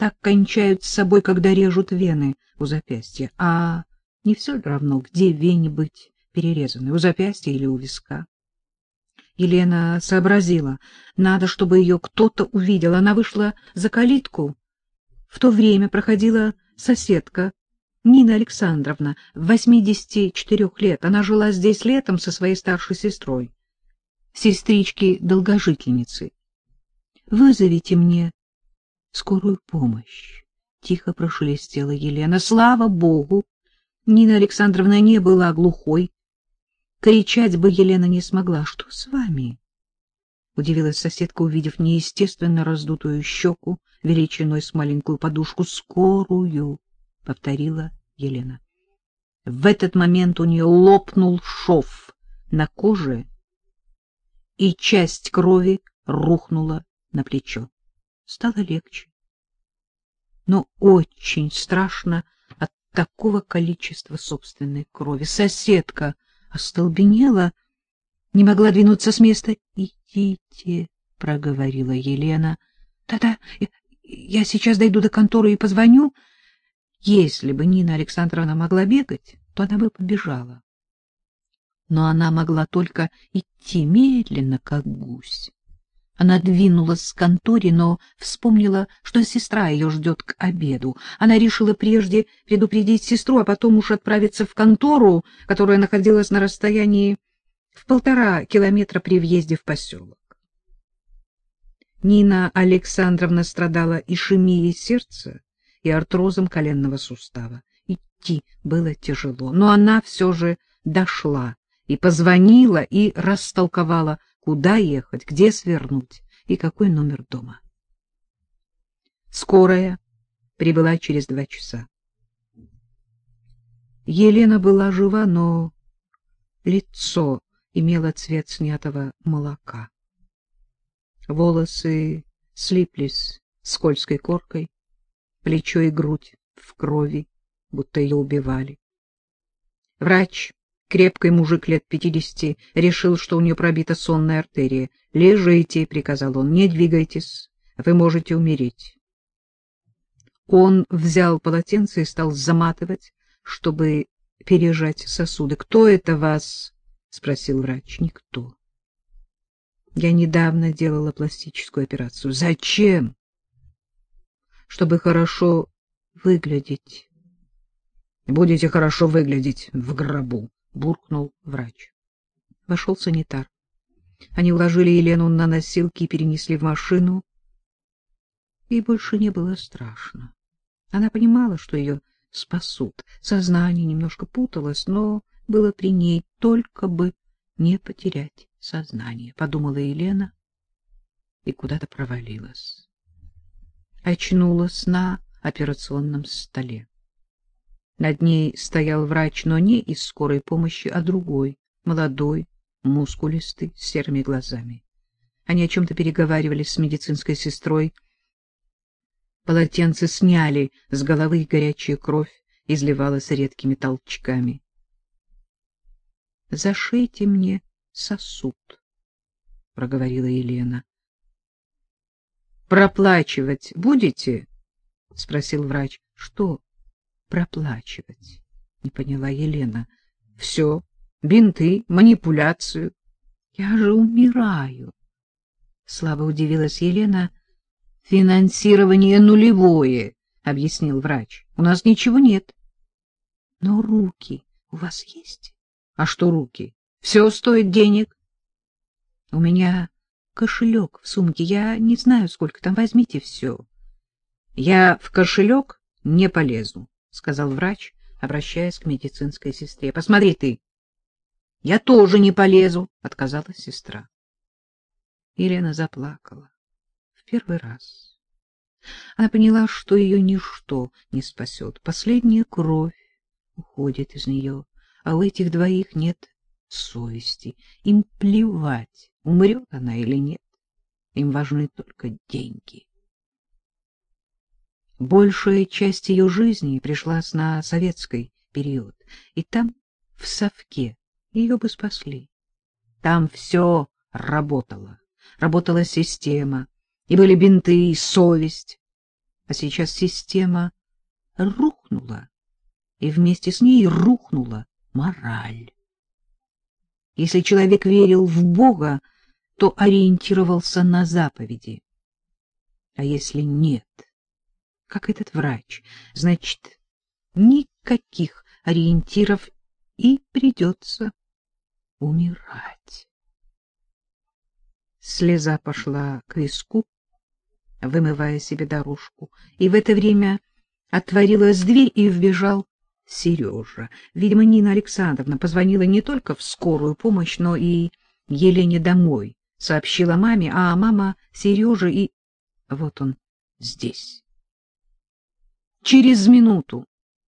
так кончают с собой, когда режут вены у запястья. А не все равно, где вене быть перерезаны, у запястья или у виска. Елена сообразила, надо, чтобы ее кто-то увидел. Она вышла за калитку. В то время проходила соседка Нина Александровна, 84 лет. Она жила здесь летом со своей старшей сестрой, сестрички-долгожительницы. Вызовите мне скорую помощь. Тихо прошелестела Елена. Слава богу, Нина Александровна не была глухой. Кричать бы Елена не смогла. Что с вами? Удивилась соседка, увидев неестественно раздутую щеку величиной с маленькую подушку. Скорую, повторила Елена. В этот момент у нее лопнул шов на коже, и часть крови рухнула на плечо. Стало легче. Но очень страшно от такого количества собственной крови. Соседка остолбенела, не могла двинуться с места. — Идите, — проговорила Елена. Да — Да-да, я сейчас дойду до конторы и позвоню. Если бы Нина Александровна могла бегать, то она бы побежала. Но она могла только идти медленно, как гусь. Она двинулась к конторе, но вспомнила, что сестра ее ждет к обеду. Она решила прежде предупредить сестру, а потом уж отправиться в контору, которая находилась на расстоянии в полтора километра при въезде в поселок. Нина Александровна страдала ишемией сердца и артрозом коленного сустава. Идти было тяжело, но она все же дошла и позвонила и растолковала куда ехать, где свернуть и какой номер дома. Скорая прибыла через два часа. Елена была жива, но лицо имело цвет снятого молока. Волосы слиплись скользкой коркой, плечо и грудь в крови, будто ее убивали. Врач Крепкий мужик лет пятидесяти решил, что у нее пробита сонная артерия. — Лежите, — приказал он, — не двигайтесь, вы можете умереть. Он взял полотенце и стал заматывать, чтобы пережать сосуды. — Кто это вас? — спросил врач. — Никто. — Я недавно делала пластическую операцию. — Зачем? — Чтобы хорошо выглядеть. — Будете хорошо выглядеть в гробу. — буркнул врач. Вошел санитар. Они уложили Елену на носилки и перенесли в машину. Ей больше не было страшно. Она понимала, что ее спасут. Сознание немножко путалось, но было при ней только бы не потерять сознание, — подумала Елена и куда-то провалилась. Очнулась на операционном столе. Над ней стоял врач, но не из скорой помощи, а другой, молодой, мускулистый, с серыми глазами. Они о чем-то переговаривались с медицинской сестрой. Полотенце сняли с головы, горячая кровь изливалась редкими толчками. — Зашейте мне сосуд, — проговорила Елена. — Проплачивать будете? — спросил врач. — Что? Проплачивать? Не поняла Елена. Все, бинты, манипуляцию. Я же умираю. Слабо удивилась Елена. Финансирование нулевое, объяснил врач. У нас ничего нет. Но руки у вас есть? А что руки? Все стоит денег. У меня кошелек в сумке. Я не знаю, сколько там. Возьмите все. Я в кошелек не полезу. — сказал врач, обращаясь к медицинской сестре. — Посмотри ты. — Я тоже не полезу, — отказалась сестра. Елена заплакала. В первый раз. Она поняла, что ее ничто не спасет. Последняя кровь уходит из нее, а у этих двоих нет совести. Им плевать, умрет она или нет. Им важны только деньги. Большая часть ее жизни пришлась на советский период, и там, в совке, ее бы спасли. Там все работало, работала система, и были бинты, и совесть. А сейчас система рухнула, и вместе с ней рухнула мораль. Если человек верил в Бога, то ориентировался на заповеди. А если нет, как этот врач, значит, никаких ориентиров и придется умирать. Слеза пошла к виску, вымывая себе дорожку, и в это время отворилась дверь и вбежал Сережа. Видимо, Нина Александровна позвонила не только в скорую помощь, но и Елене домой, сообщила маме, а мама Сереже и... Вот он здесь. Через минуту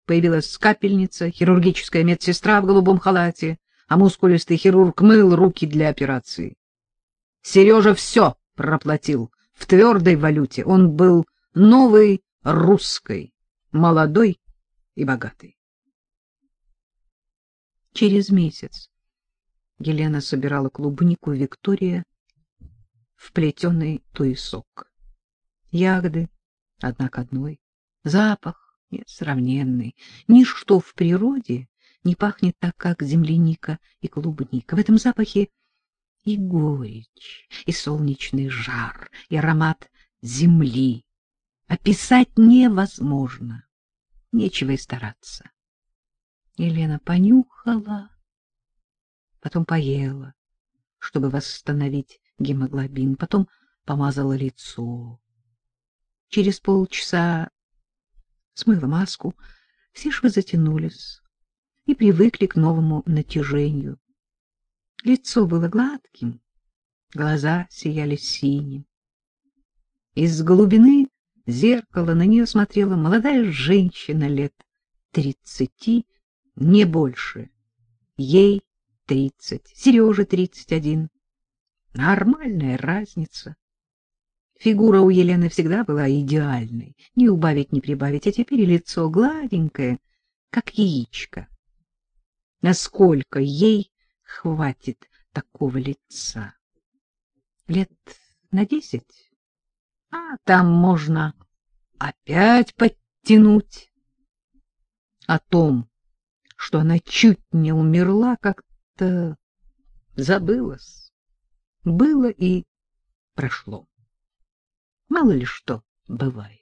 появилась капельница, хирургическая медсестра в голубом халате, а мускулистый хирург мыл руки для операции. Сережа все проплатил в твердой валюте. Он был новый русской, молодой и богатый. Через месяц Елена собирала клубнику Виктория в плетеный туесок. Ягоды одна к одной, запах несравненный. Ничто в природе не пахнет так, как земляника и клубника. В этом запахе и горечь, и солнечный жар, и аромат земли. Описать невозможно, нечего и стараться. Елена понюхала, потом поела, чтобы восстановить гемоглобин, потом помазала лицо. Через полчаса смыла маску, все швы затянулись и привыкли к новому натяжению. Лицо было гладким, глаза сияли синим. Из глубины зеркала на нее смотрела молодая женщина лет тридцати, не больше. Ей тридцать, Сереже тридцать один. Нормальная разница. Фигура у Елены всегда была идеальной, не убавить, не прибавить, а теперь лицо гладенькое, как яичко. Насколько ей хватит такого лица? Лет на десять? А там можно опять подтянуть. О том, что она чуть не умерла, как-то забылось. Было и прошло. Мало ли что бывает.